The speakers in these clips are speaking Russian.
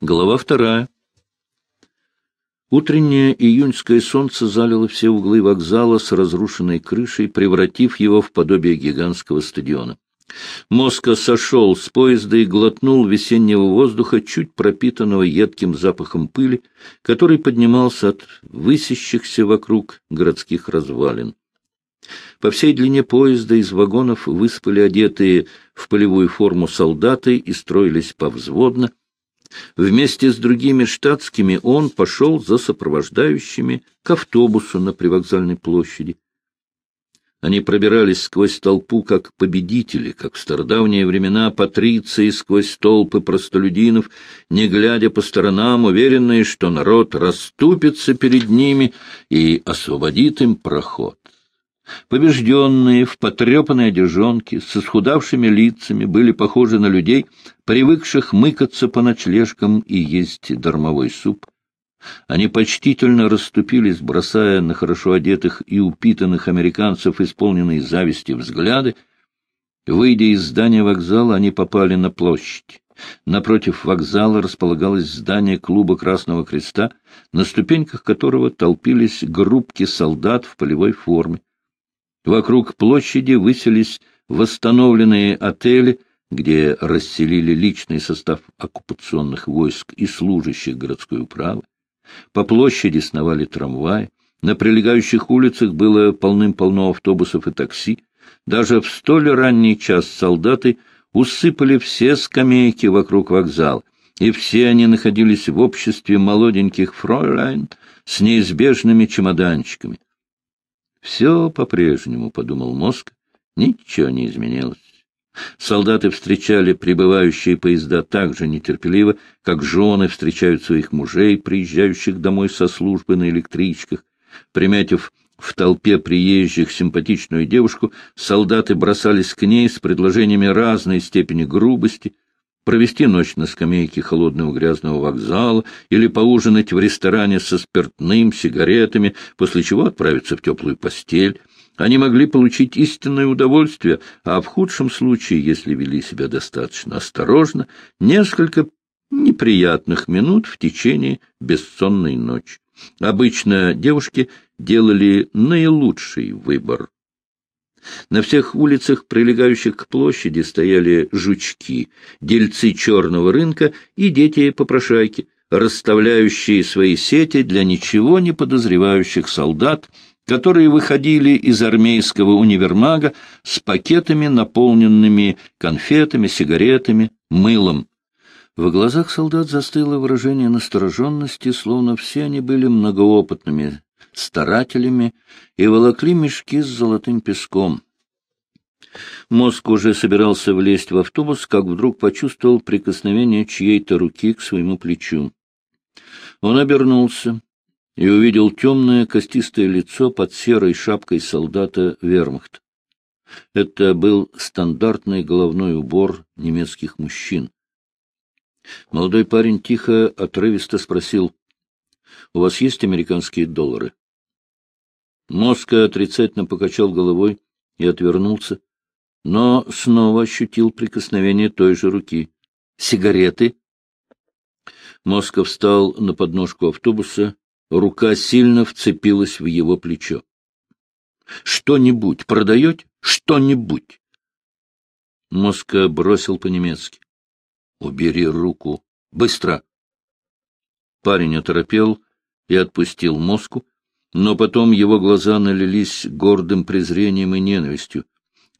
Глава вторая. Утреннее июньское солнце залило все углы вокзала с разрушенной крышей, превратив его в подобие гигантского стадиона. Моска сошел с поезда и глотнул весеннего воздуха, чуть пропитанного едким запахом пыли, который поднимался от высящихся вокруг городских развалин. По всей длине поезда из вагонов выспали одетые в полевую форму солдаты и строились повзводно, Вместе с другими штатскими он пошел за сопровождающими к автобусу на привокзальной площади. Они пробирались сквозь толпу как победители, как в стародавние времена патриции сквозь толпы простолюдинов, не глядя по сторонам, уверенные, что народ расступится перед ними и освободит им проход. Побежденные в потрепанной одежонке, с исхудавшими лицами, были похожи на людей, привыкших мыкаться по ночлежкам и есть дармовой суп. Они почтительно расступились, бросая на хорошо одетых и упитанных американцев исполненные зависти взгляды. Выйдя из здания вокзала, они попали на площадь. Напротив вокзала располагалось здание клуба Красного Креста, на ступеньках которого толпились группки солдат в полевой форме. Вокруг площади выселись восстановленные отели, где расселили личный состав оккупационных войск и служащих городской управы. По площади сновали трамваи, на прилегающих улицах было полным-полно автобусов и такси. Даже в столь ранний час солдаты усыпали все скамейки вокруг вокзала, и все они находились в обществе молоденьких фройляйн с неизбежными чемоданчиками. Все по-прежнему, — подумал мозг, — ничего не изменилось. Солдаты встречали прибывающие поезда так же нетерпеливо, как жены встречают своих мужей, приезжающих домой со службы на электричках. Приметив в толпе приезжих симпатичную девушку, солдаты бросались к ней с предложениями разной степени грубости — провести ночь на скамейке холодного грязного вокзала или поужинать в ресторане со спиртным, сигаретами, после чего отправиться в теплую постель. Они могли получить истинное удовольствие, а в худшем случае, если вели себя достаточно осторожно, несколько неприятных минут в течение бессонной ночи. Обычно девушки делали наилучший выбор. На всех улицах, прилегающих к площади, стояли жучки, дельцы черного рынка и дети-попрошайки, расставляющие свои сети для ничего не подозревающих солдат, которые выходили из армейского универмага с пакетами, наполненными конфетами, сигаретами, мылом. В глазах солдат застыло выражение настороженности, словно все они были многоопытными старателями и волокли мешки с золотым песком. Мозг уже собирался влезть в автобус, как вдруг почувствовал прикосновение чьей-то руки к своему плечу. Он обернулся и увидел темное костистое лицо под серой шапкой солдата вермахт. Это был стандартный головной убор немецких мужчин. Молодой парень тихо, отрывисто спросил, — У вас есть американские доллары? Моска отрицательно покачал головой и отвернулся, но снова ощутил прикосновение той же руки. «Сигареты?» Моска встал на подножку автобуса, рука сильно вцепилась в его плечо. «Что-нибудь продаете? Что-нибудь?» Моска бросил по-немецки. «Убери руку! Быстро!» Парень оторопел и отпустил Моску, но потом его глаза налились гордым презрением и ненавистью.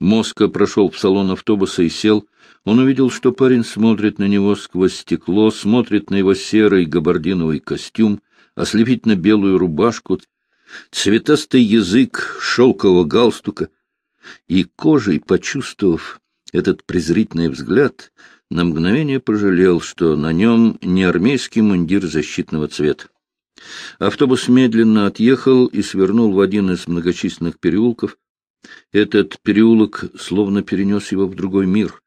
Моска прошел в салон автобуса и сел. Он увидел, что парень смотрит на него сквозь стекло, смотрит на его серый габардиновый костюм, ослепительно-белую рубашку, цветастый язык шелкового галстука, и кожей, почувствовав этот презрительный взгляд, на мгновение пожалел, что на нем не армейский мундир защитного цвета. Автобус медленно отъехал и свернул в один из многочисленных переулков. Этот переулок словно перенес его в другой мир.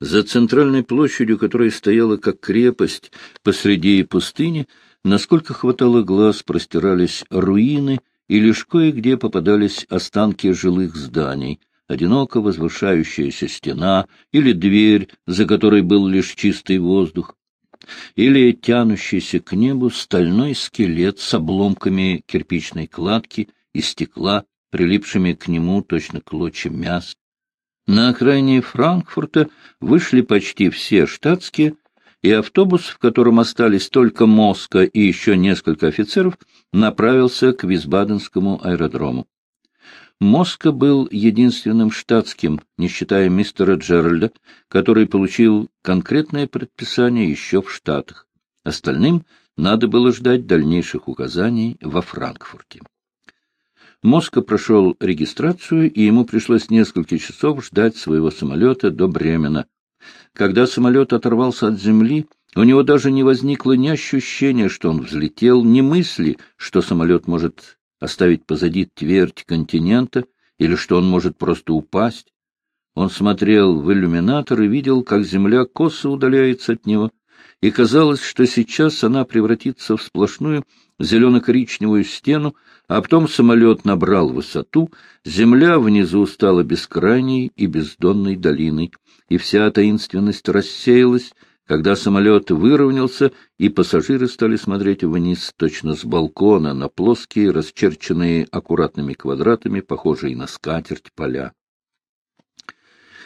За центральной площадью, которая стояла как крепость посреди пустыни, насколько хватало глаз, простирались руины, и лишь кое-где попадались останки жилых зданий, одиноко возвышающаяся стена или дверь, за которой был лишь чистый воздух. Или тянущийся к небу стальной скелет с обломками кирпичной кладки и стекла, прилипшими к нему точно клочья мяса. На окраине Франкфурта вышли почти все штатские, и автобус, в котором остались только Моска и еще несколько офицеров, направился к Висбаденскому аэродрому. Моска был единственным штатским, не считая мистера Джеральда, который получил конкретное предписание еще в Штатах. Остальным надо было ждать дальнейших указаний во Франкфурте. Моска прошел регистрацию, и ему пришлось несколько часов ждать своего самолета до Бремена. Когда самолет оторвался от земли, у него даже не возникло ни ощущения, что он взлетел, ни мысли, что самолет может оставить позади твердь континента или что он может просто упасть. Он смотрел в иллюминатор и видел, как земля косо удаляется от него, и казалось, что сейчас она превратится в сплошную зелено-коричневую стену, а потом самолет набрал высоту, земля внизу стала бескрайней и бездонной долиной, и вся таинственность рассеялась, когда самолет выровнялся, и пассажиры стали смотреть вниз, точно с балкона, на плоские, расчерченные аккуратными квадратами, похожие на скатерть поля.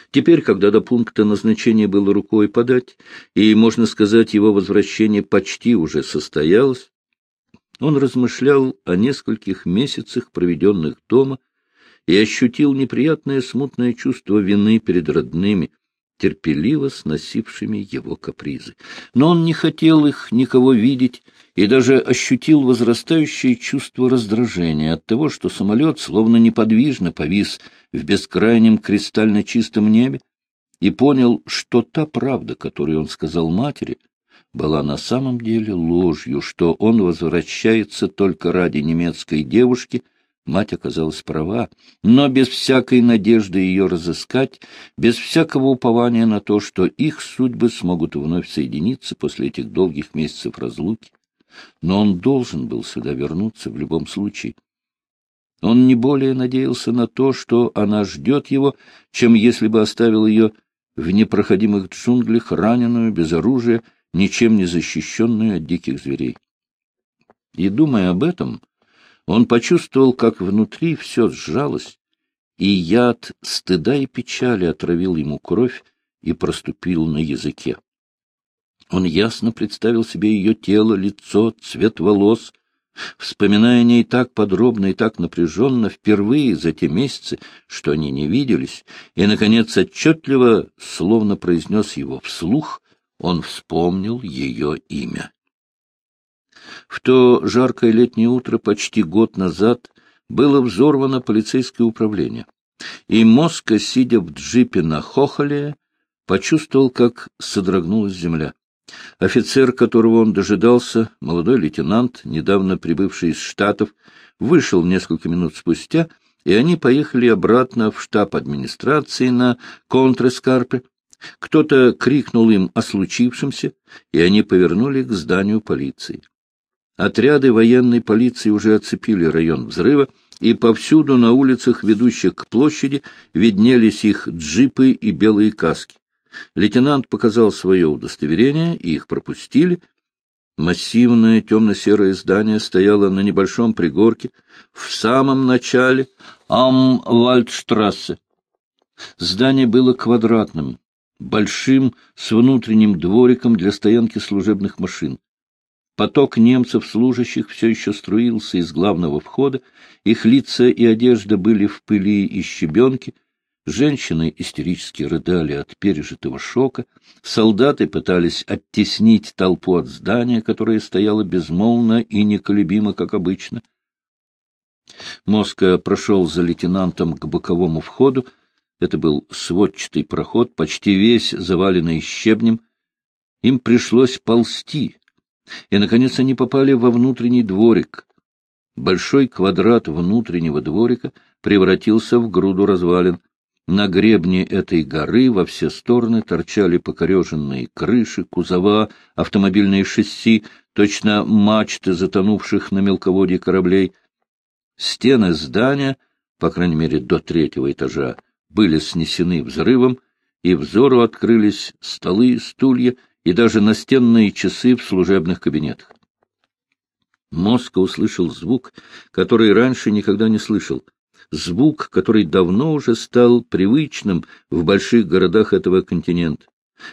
Теперь, когда до пункта назначения было рукой подать, и, можно сказать, его возвращение почти уже состоялось, он размышлял о нескольких месяцах, проведенных дома, и ощутил неприятное смутное чувство вины перед родными, терпеливо сносившими его капризы. Но он не хотел их никого видеть и даже ощутил возрастающее чувство раздражения от того, что самолет словно неподвижно повис в бескрайнем кристально чистом небе, и понял, что та правда, которую он сказал матери, была на самом деле ложью, что он возвращается только ради немецкой девушки, Мать оказалась права, но без всякой надежды ее разыскать, без всякого упования на то, что их судьбы смогут вновь соединиться после этих долгих месяцев разлуки. Но он должен был сюда вернуться в любом случае. Он не более надеялся на то, что она ждет его, чем если бы оставил ее в непроходимых джунглях, раненую, без оружия, ничем не защищенную от диких зверей. И, думая об этом, он почувствовал, как внутри все сжалось, и яд стыда и печали отравил ему кровь и проступил на языке. Он ясно представил себе ее тело, лицо, цвет волос, вспоминая о ней так подробно и так напряженно впервые за те месяцы, что они не виделись, и, наконец, отчетливо, словно произнес его вслух, он вспомнил ее имя. В то жаркое летнее утро почти год назад было взорвано полицейское управление, и Моска, сидя в джипе на Хохоле, почувствовал, как содрогнулась земля. Офицер, которого он дожидался, молодой лейтенант, недавно прибывший из Штатов, вышел несколько минут спустя, и они поехали обратно в штаб администрации на Контрескарпе. Кто-то крикнул им о случившемся, и они повернули к зданию полиции. Отряды военной полиции уже оцепили район взрыва, и повсюду на улицах, ведущих к площади, виднелись их джипы и белые каски. Лейтенант показал свое удостоверение, и их пропустили. Массивное темно-серое здание стояло на небольшом пригорке в самом начале Амвальдштрассе. Здание было квадратным, большим, с внутренним двориком для стоянки служебных машин. Поток немцев, служащих, все еще струился из главного входа, их лица и одежда были в пыли и щебенке, женщины истерически рыдали от пережитого шока, солдаты пытались оттеснить толпу от здания, которое стояло безмолвно и неколебимо, как обычно. Моска прошел за лейтенантом к боковому входу, это был сводчатый проход, почти весь заваленный щебнем. Им пришлось ползти, и, наконец, они попали во внутренний дворик. Большой квадрат внутреннего дворика превратился в груду развалин. На гребне этой горы во все стороны торчали покореженные крыши, кузова, автомобильные шасси, точно мачты затонувших на мелководье кораблей. Стены здания, по крайней мере до третьего этажа, были снесены взрывом, и взору открылись столы, стулья и даже настенные часы в служебных кабинетах. Моска услышал звук, который раньше никогда не слышал. Звук, который давно уже стал привычным в больших городах этого континента.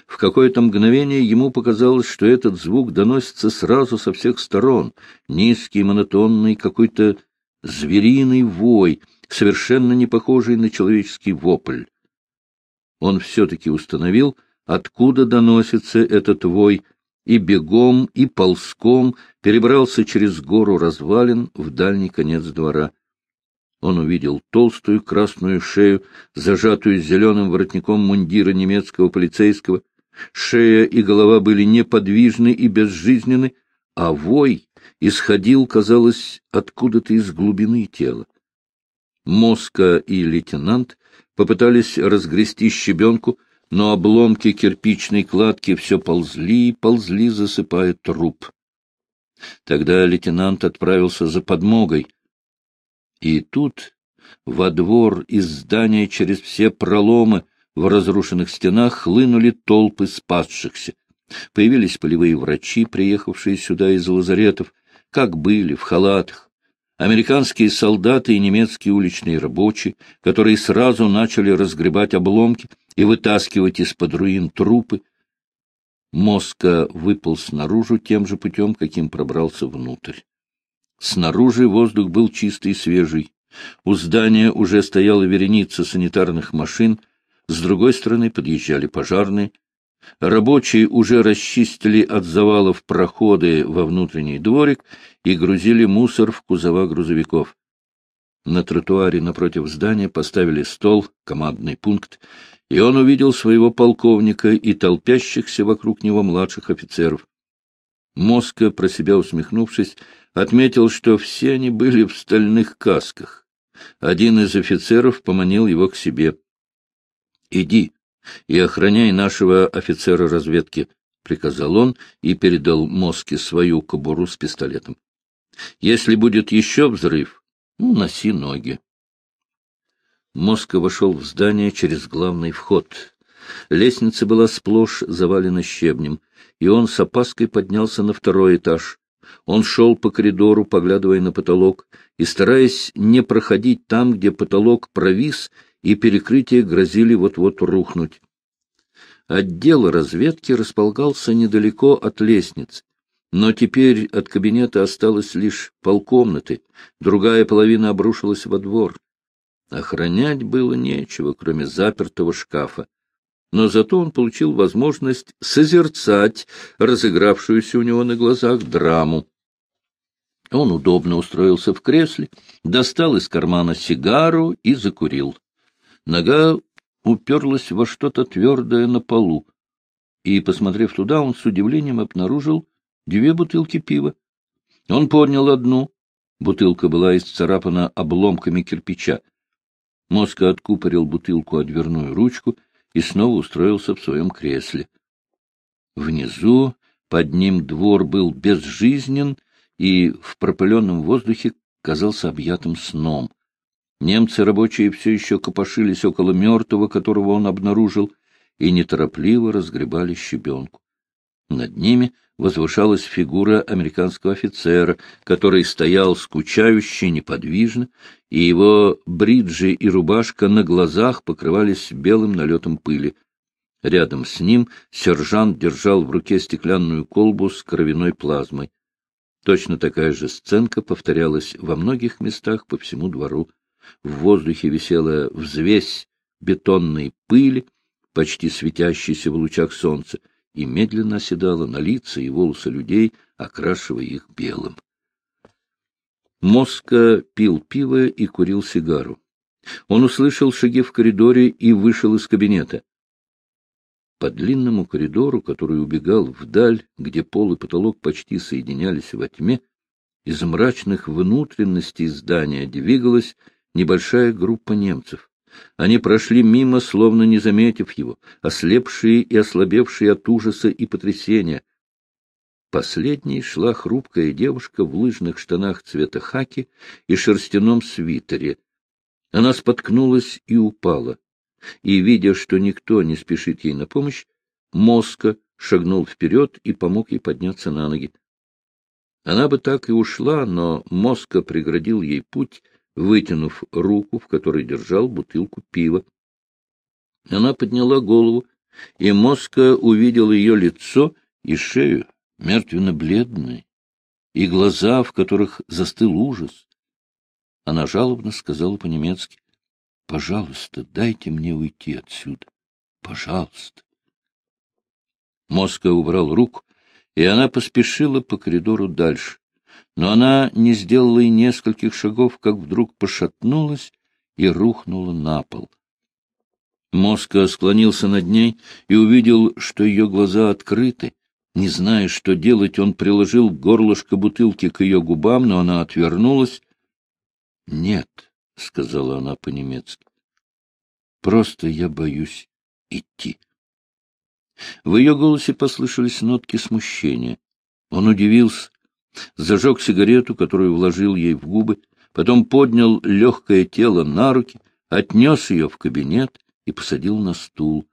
В какое-то мгновение ему показалось, что этот звук доносится сразу со всех сторон. Низкий, монотонный, какой-то звериный вой, совершенно не похожий на человеческий вопль. Он все-таки установил, откуда доносится этот вой, и бегом, и ползком перебрался через гору развалин в дальний конец двора. Он увидел толстую красную шею, зажатую зеленым воротником мундира немецкого полицейского. Шея и голова были неподвижны и безжизненны, а вой исходил, казалось, откуда-то из глубины тела. Моска и лейтенант попытались разгрести щебенку, но обломки кирпичной кладки все ползли и ползли, засыпая труп. Тогда лейтенант отправился за подмогой. И тут во двор из здания через все проломы в разрушенных стенах хлынули толпы спасшихся. Появились полевые врачи, приехавшие сюда из лазаретов, как были, в халатах. Американские солдаты и немецкие уличные рабочие, которые сразу начали разгребать обломки и вытаскивать из-под руин трупы. Моска выполз наружу тем же путем, каким пробрался внутрь. Снаружи воздух был чистый и свежий. У здания уже стояла вереница санитарных машин, с другой стороны подъезжали пожарные. Рабочие уже расчистили от завалов проходы во внутренний дворик и грузили мусор в кузова грузовиков. На тротуаре напротив здания поставили стол, командный пункт, и он увидел своего полковника и толпящихся вокруг него младших офицеров. Моска, про себя усмехнувшись, отметил, что все они были в стальных касках. Один из офицеров поманил его к себе. — Иди и охраняй нашего офицера разведки, — приказал он и передал Моске свою кобуру с пистолетом. — Если будет еще взрыв, ну, носи ноги. Моска вошел в здание через главный вход. Лестница была сплошь завалена щебнем, и он с опаской поднялся на второй этаж. Он шел по коридору, поглядывая на потолок, и стараясь не проходить там, где потолок провис, и перекрытия грозили вот-вот рухнуть. Отдел разведки располагался недалеко от лестницы, но теперь от кабинета осталось лишь полкомнаты, другая половина обрушилась во двор. Охранять было нечего, кроме запертого шкафа. Но зато он получил возможность созерцать разыгравшуюся у него на глазах драму. Он удобно устроился в кресле, достал из кармана сигару и закурил. Нога уперлась во что-то твердое на полу, и, посмотрев туда, он с удивлением обнаружил две бутылки пива. Он поднял одну. Бутылка была исцарапана обломками кирпича. Моска откупорил бутылку о дверную ручку и снова устроился в своем кресле. Внизу под ним двор был безжизнен и в пропыленном воздухе казался объятым сном. Немцы рабочие все еще копошились около мертвого, которого он обнаружил, и неторопливо разгребали щебенку. Над ними возвышалась фигура американского офицера, который стоял скучающе неподвижно, и его бриджи и рубашка на глазах покрывались белым налетом пыли. Рядом с ним сержант держал в руке стеклянную колбу с кровяной плазмой. Точно такая же сценка повторялась во многих местах по всему двору. В воздухе висела взвесь бетонной пыли, почти светящейся в лучах солнца, и медленно оседала на лица и волосы людей, окрашивая их белым. Моска пил пиво и курил сигару. Он услышал шаги в коридоре и вышел из кабинета. По длинному коридору, который убегал вдаль, где пол и потолок почти соединялись во тьме, из мрачных внутренностей здания двигалась небольшая группа немцев. Они прошли мимо, словно не заметив его, ослепшие и ослабевшие от ужаса и потрясения. Последней шла хрупкая девушка в лыжных штанах цвета хаки и шерстяном свитере. Она споткнулась и упала. И, видя, что никто не спешит ей на помощь, Моска шагнул вперед и помог ей подняться на ноги. Она бы так и ушла, но Моска преградил ей путь, вытянув руку, в которой держал бутылку пива. Она подняла голову, и Моска увидел ее лицо и шею, мертвенно-бледной, и глаза, в которых застыл ужас. Она жалобно сказала по-немецки, — Пожалуйста, дайте мне уйти отсюда. Пожалуйста. Моска убрал руку, и она поспешила по коридору дальше. Но она не сделала и нескольких шагов, как вдруг пошатнулась и рухнула на пол. Моска склонился над ней и увидел, что ее глаза открыты. Не зная, что делать, он приложил горлышко бутылки к ее губам, но она отвернулась. — Нет, — сказала она по-немецки, — просто я боюсь идти. В ее голосе послышались нотки смущения. Он удивился, зажег сигарету, которую вложил ей в губы, потом поднял легкое тело на руки, отнес ее в кабинет и посадил на стул.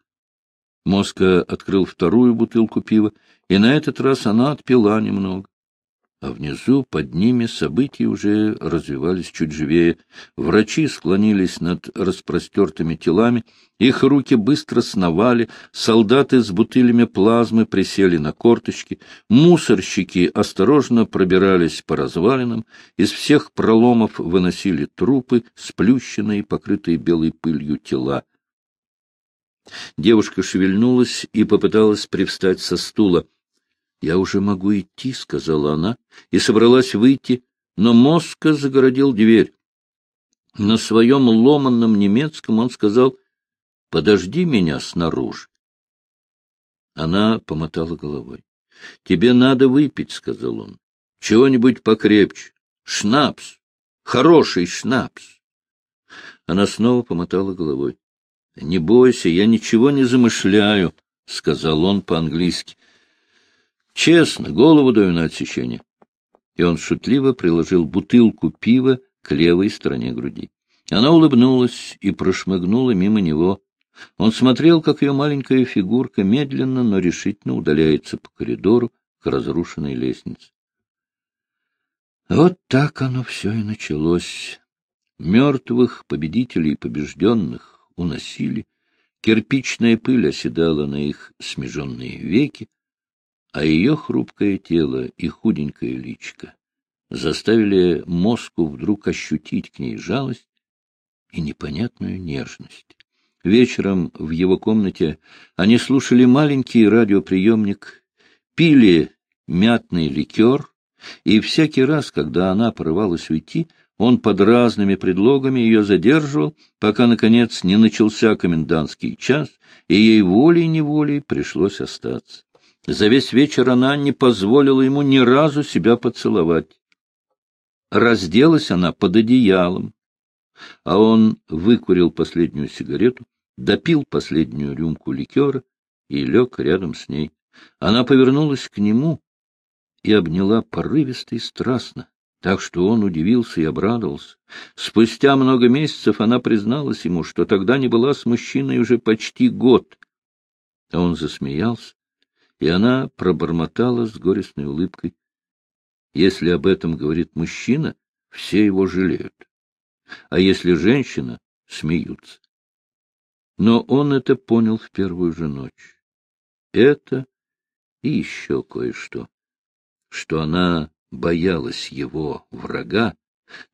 Моска открыл вторую бутылку пива, и на этот раз она отпила немного. А внизу, под ними, события уже развивались чуть живее. Врачи склонились над распростертыми телами, их руки быстро сновали, солдаты с бутылями плазмы присели на корточки, мусорщики осторожно пробирались по развалинам, из всех проломов выносили трупы, сплющенные, покрытые белой пылью тела. Девушка шевельнулась и попыталась привстать со стула. — Я уже могу идти, — сказала она, и собралась выйти, но Моска загородил дверь. На своем ломанном немецком он сказал, — Подожди меня снаружи. Она помотала головой. — Тебе надо выпить, — сказал он. — Чего-нибудь покрепче. Шнапс. Хороший шнапс. Она снова помотала головой. — Не бойся, я ничего не замышляю, — сказал он по-английски. — Честно, голову даю на отсечение. И он шутливо приложил бутылку пива к левой стороне груди. Она улыбнулась и прошмыгнула мимо него. Он смотрел, как ее маленькая фигурка медленно, но решительно удаляется по коридору к разрушенной лестнице. Вот так оно все и началось. Мертвых победителей и побежденных, уносили, кирпичная пыль оседала на их смеженные веки, а ее хрупкое тело и худенькое личико заставили мозгу вдруг ощутить к ней жалость и непонятную нежность. Вечером в его комнате они слушали маленький радиоприемник, пили мятный ликер, и всякий раз, когда она порывалась уйти, он под разными предлогами ее задерживал, пока, наконец, не начался комендантский час, и ей волей-неволей пришлось остаться. За весь вечер она не позволила ему ни разу себя поцеловать. Разделась она под одеялом, а он выкурил последнюю сигарету, допил последнюю рюмку ликера и лег рядом с ней. Она повернулась к нему и обняла порывисто и страстно так что он удивился и обрадовался. Спустя много месяцев она призналась ему, что тогда не была с мужчиной уже почти год. А он засмеялся, и она пробормотала с горестной улыбкой. Если об этом говорит мужчина, все его жалеют. А если женщина, смеются. Но он это понял в первую же ночь. Это и еще кое-что, что она боялась его, врага,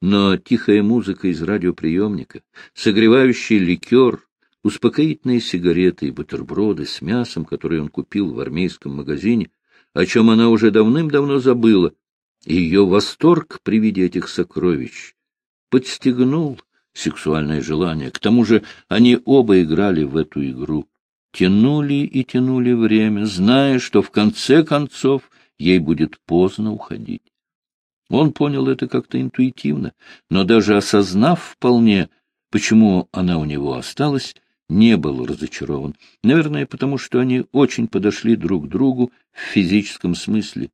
но тихая музыка из радиоприемника, согревающий ликер, успокоительные сигареты и бутерброды с мясом, которые он купил в армейском магазине, о чем она уже давным-давно забыла, и ее восторг при виде этих сокровищ подстегнул сексуальное желание. К тому же они оба играли в эту игру, тянули и тянули время, зная, что в конце концов ей будет поздно уходить. Он понял это как-то интуитивно, но даже осознав вполне, почему она у него осталась, не был разочарован. Наверное, потому что они очень подошли друг к другу в физическом смысле.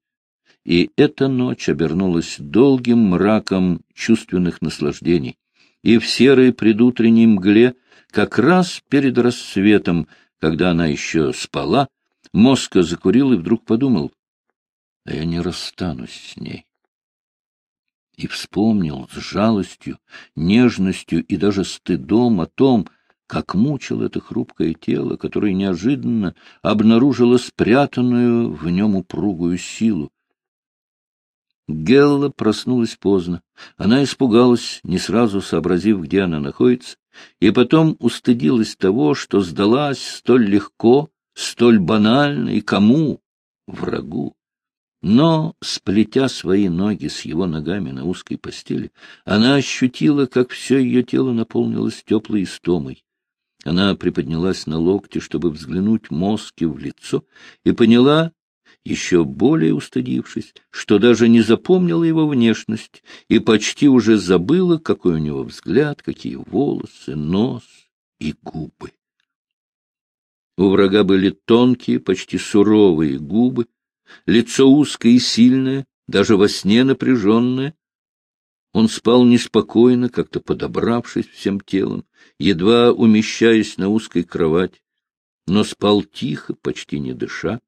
И эта ночь обернулась долгим мраком чувственных наслаждений. И в серой предутренней мгле, как раз перед рассветом, когда она еще спала, Моска закурил и вдруг подумал, а я не расстанусь с ней. И вспомнил с жалостью, нежностью и даже стыдом о том, как мучил это хрупкое тело, которое неожиданно обнаружило спрятанную в нем упругую силу. Гелла проснулась поздно. Она испугалась, не сразу сообразив, где она находится, и потом устыдилась того, что сдалась столь легко, столь банально и кому? Врагу. Но, сплетя свои ноги с его ногами на узкой постели, она ощутила, как все ее тело наполнилось теплой истомой. Она приподнялась на локте, чтобы взглянуть мозги в лицо, и поняла, еще более устыдившись, что даже не запомнила его внешность и почти уже забыла, какой у него взгляд, какие волосы, нос и губы. У врага были тонкие, почти суровые губы, лицо узкое и сильное, даже во сне напряженное. Он спал неспокойно, как-то подобравшись всем телом, едва умещаясь на узкой кровати, но спал тихо, почти не дыша.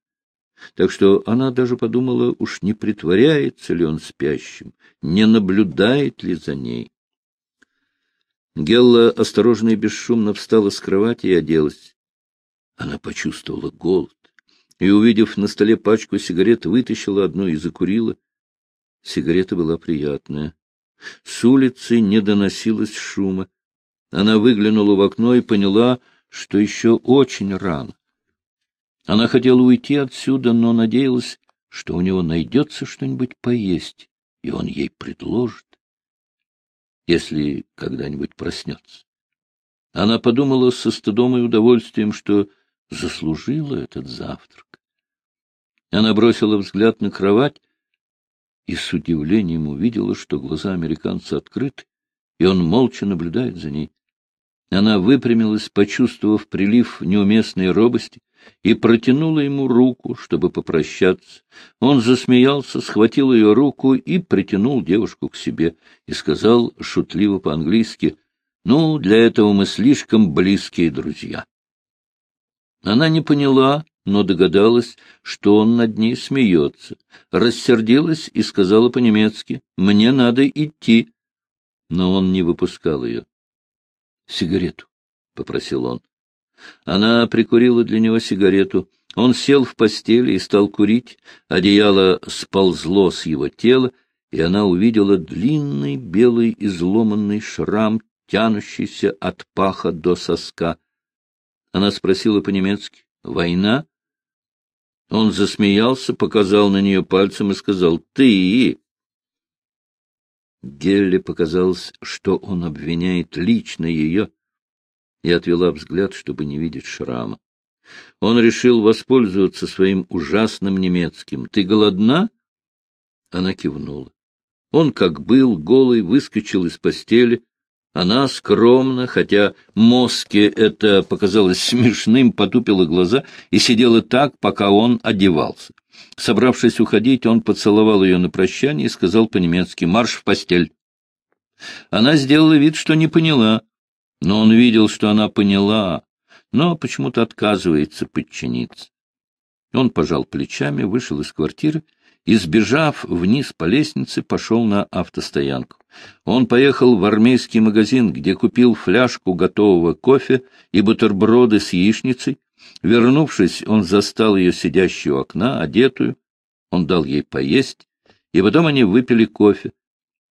Так что она даже подумала, уж не притворяется ли он спящим, не наблюдает ли за ней. Гелла осторожно и бесшумно встала с кровати и оделась. Она почувствовала голод и, увидев на столе пачку сигарет, вытащила одну и закурила. Сигарета была приятная. С улицы не доносилось шума. Она выглянула в окно и поняла, что еще очень рано. Она хотела уйти отсюда, но надеялась, что у него найдется что-нибудь поесть, и он ей предложит, если когда-нибудь проснется. Она подумала со стыдом и удовольствием, что заслужила этот завтрак. Она бросила взгляд на кровать и с удивлением увидела, что глаза американца открыты, и он молча наблюдает за ней. Она выпрямилась, почувствовав прилив неуместной робости, и протянула ему руку, чтобы попрощаться. Он засмеялся, схватил ее руку и притянул девушку к себе, и сказал шутливо по-английски, «Ну, для этого мы слишком близкие друзья». Она не поняла, но догадалась, что он над ней смеется. Рассердилась и сказала по-немецки, «Мне надо идти». Но он не выпускал ее. «Сигарету», — попросил он. Она прикурила для него сигарету. Он сел в постели и стал курить. Одеяло сползло с его тела, и она увидела длинный белый изломанный шрам, тянущийся от паха до соска. Она спросила по-немецки «Война?» Он засмеялся, показал на нее пальцем и сказал «Ты!» Гелле показалось, что он обвиняет лично ее, и отвела взгляд, чтобы не видеть шрама. Он решил воспользоваться своим ужасным немецким. «Ты голодна?» Она кивнула. Он, как был, голый, выскочил из постели, она скромно, хотя Моске это показалось смешным, потупила глаза и сидела так, пока он одевался. Собравшись уходить, он поцеловал ее на прощание и сказал по-немецки «Марш в постель». Она сделала вид, что не поняла, но он видел, что она поняла, но почему-то отказывается подчиниться. Он пожал плечами, вышел из квартиры и, сбежав вниз по лестнице, пошел на автостоянку. Он поехал в армейский магазин, где купил фляжку готового кофе и бутерброды с яичницей. Вернувшись, он застал ее сидящей у окна, одетую. Он дал ей поесть, и потом они выпили кофе.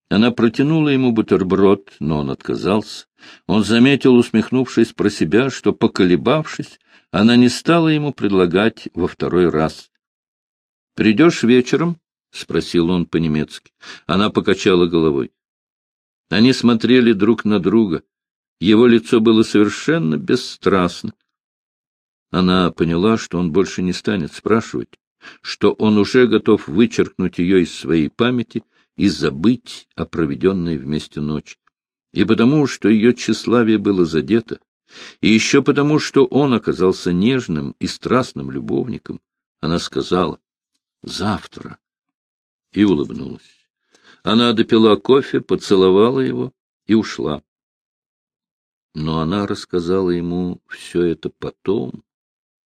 Она протянула ему бутерброд, но он отказался. Он заметил, усмехнувшись про себя, что, поколебавшись, она не стала ему предлагать во второй раз. Придешь вечером? — спросил он по-немецки. Она покачала головой. Они смотрели друг на друга. Его лицо было совершенно бесстрастно. Она поняла, что он больше не станет спрашивать, что он уже готов вычеркнуть ее из своей памяти и забыть о проведенной вместе ночи. И потому, что ее тщеславие было задето, и еще потому, что он оказался нежным и страстным любовником, она сказала, завтра. И улыбнулась. Она допила кофе, поцеловала его и ушла. Но она рассказала ему все это потом,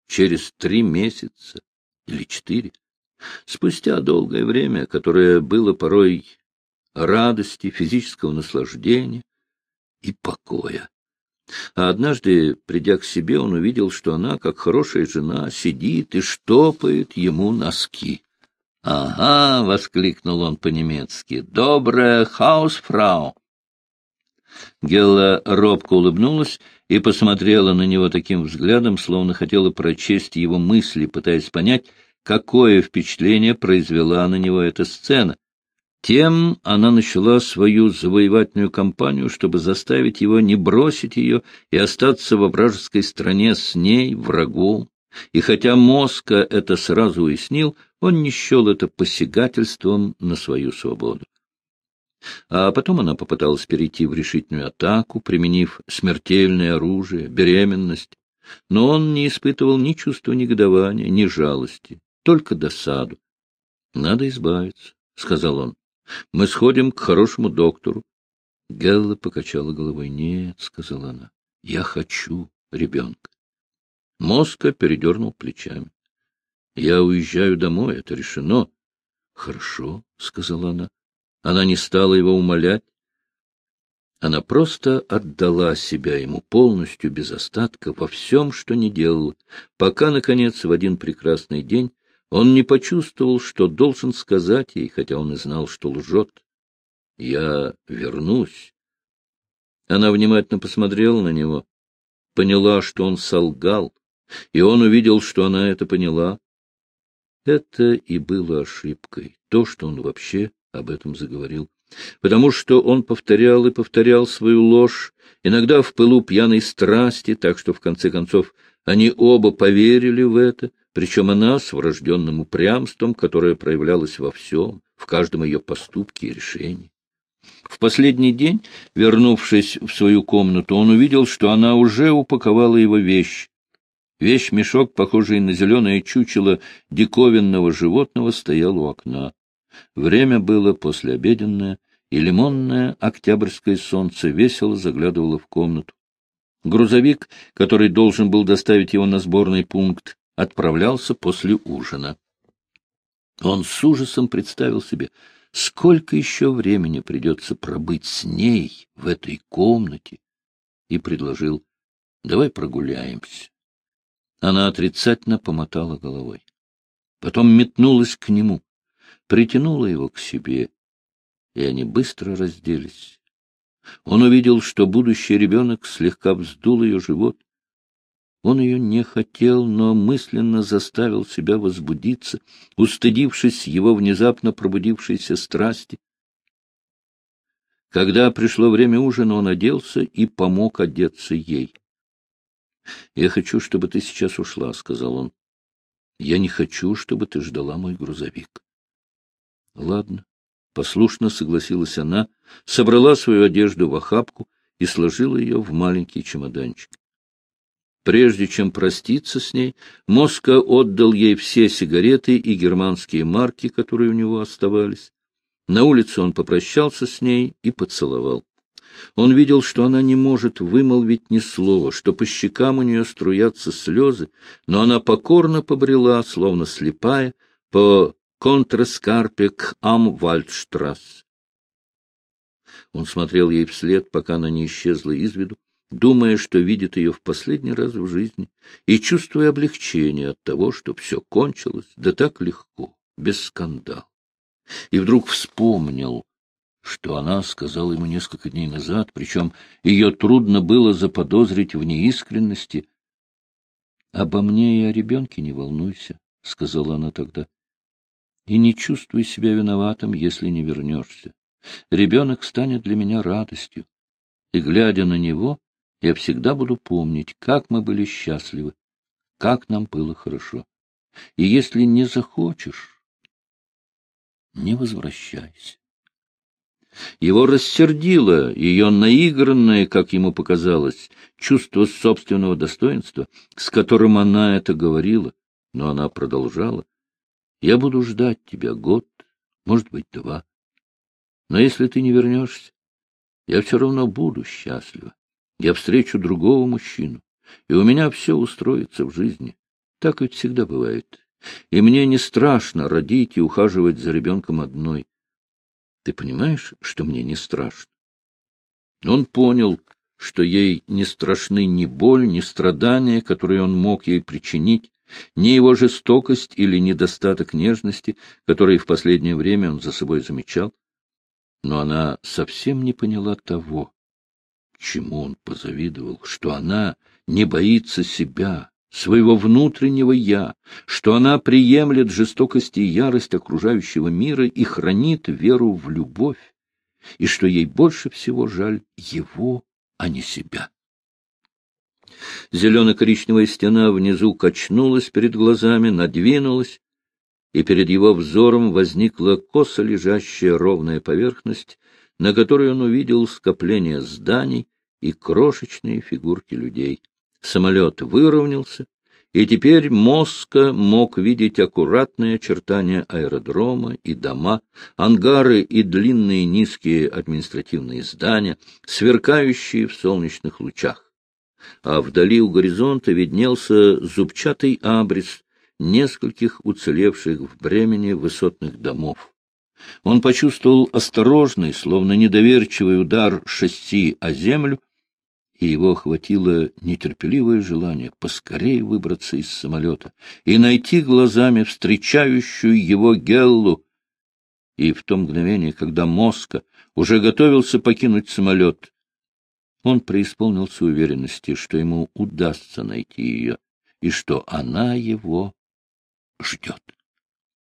через три месяца или четыре. Спустя долгое время, которое было порой радости, физического наслаждения и покоя. А однажды, придя к себе, он увидел, что она, как хорошая жена, сидит и штопает ему носки. «Ага!» — воскликнул он по-немецки. «Добрая хаусфрау!» Гелла робко улыбнулась и посмотрела на него таким взглядом, словно хотела прочесть его мысли, пытаясь понять, какое впечатление произвела на него эта сцена. Тем она начала свою завоевательную кампанию, чтобы заставить его не бросить ее и остаться во вражеской стране с ней, врагом. И хотя Моска это сразу уяснил, он не счел это посягательством на свою свободу. А потом она попыталась перейти в решительную атаку, применив смертельное оружие, беременность. Но он не испытывал ни чувства негодования, ни жалости, только досаду. — Надо избавиться, — сказал он. — Мы сходим к хорошему доктору. Гелла покачала головой. — Нет, — сказала она, — я хочу ребенка. Моска передернул плечами. — Я уезжаю домой, это решено. — Хорошо, — сказала она. Она не стала его умолять. Она просто отдала себя ему полностью, без остатка, во всем, что не делала, пока, наконец, в один прекрасный день он не почувствовал, что должен сказать ей, хотя он и знал, что лжет. «Я вернусь». Она внимательно посмотрела на него, поняла, что он солгал, и он увидел, что она это поняла. Это и было ошибкой, то, что он вообще об этом заговорил, потому что он повторял и повторял свою ложь, иногда в пылу пьяной страсти, так что, в конце концов, они оба поверили в это, причем она с врожденным упрямством, которое проявлялось во всем, в каждом ее поступке и решении. В последний день, вернувшись в свою комнату, он увидел, что она уже упаковала его вещь. Вещь-мешок, похожий на зеленое чучело диковинного животного, стоял у окна. Время было послеобеденное, и лимонное октябрьское солнце весело заглядывало в комнату. Грузовик, который должен был доставить его на сборный пункт, отправлялся после ужина. Он с ужасом представил себе, сколько еще времени придется пробыть с ней в этой комнате, и предложил, давай прогуляемся. Она отрицательно помотала головой. Потом метнулась к нему притянула его к себе, и они быстро разделись. Он увидел, что будущий ребенок слегка вздул ее живот. Он ее не хотел, но мысленно заставил себя возбудиться, устыдившись его внезапно пробудившейся страсти. Когда пришло время ужина, он оделся и помог одеться ей. — Я хочу, чтобы ты сейчас ушла, — сказал он. — Я не хочу, чтобы ты ждала мой грузовик. Ладно. Послушно согласилась она, собрала свою одежду в охапку и сложила ее в маленький чемоданчик. Прежде чем проститься с ней, Моска отдал ей все сигареты и германские марки, которые у него оставались. На улице он попрощался с ней и поцеловал. Он видел, что она не может вымолвить ни слова, что по щекам у нее струятся слезы, но она покорно побрела, словно слепая, по контраскарпе к Амвальдштрасс. Он смотрел ей вслед, пока она не исчезла из виду, думая, что видит ее в последний раз в жизни, и чувствуя облегчение от того, что все кончилось, да так легко, без скандала. И вдруг вспомнил, что она сказала ему несколько дней назад, причем ее трудно было заподозрить в неискренности. — Обо мне и о ребенке не волнуйся, — сказала она тогда и не чувствуй себя виноватым, если не вернешься. Ребенок станет для меня радостью, и, глядя на него, я всегда буду помнить, как мы были счастливы, как нам было хорошо. И если не захочешь, не возвращайся. Его рассердило ее наигранное, как ему показалось, чувство собственного достоинства, с которым она это говорила, но она продолжала. Я буду ждать тебя год, может быть, два. Но если ты не вернешься, я все равно буду счастлива. Я встречу другого мужчину, и у меня все устроится в жизни. Так ведь всегда бывает. И мне не страшно родить и ухаживать за ребенком одной. Ты понимаешь, что мне не страшно? Он понял, что ей не страшны ни боль, ни страдания, которые он мог ей причинить, ни его жестокость или недостаток нежности, которые в последнее время он за собой замечал. Но она совсем не поняла того, чему он позавидовал, что она не боится себя, своего внутреннего «я», что она приемлет жестокость и ярость окружающего мира и хранит веру в любовь, и что ей больше всего жаль его, а не себя. Зелено-коричневая стена внизу качнулась перед глазами, надвинулась, и перед его взором возникла косо лежащая ровная поверхность, на которой он увидел скопление зданий и крошечные фигурки людей. Самолет выровнялся, и теперь Моска мог видеть аккуратные очертания аэродрома и дома, ангары и длинные низкие административные здания, сверкающие в солнечных лучах. А вдали у горизонта виднелся зубчатый абрис нескольких уцелевших в Бремени высотных домов. Он почувствовал осторожный, словно недоверчивый удар шасси о землю, и его охватило нетерпеливое желание поскорее выбраться из самолета и найти глазами встречающую его Геллу. И в то мгновение, когда Моска уже готовился покинуть самолет, он преисполнился уверенности, что ему удастся найти ее и что она его ждет.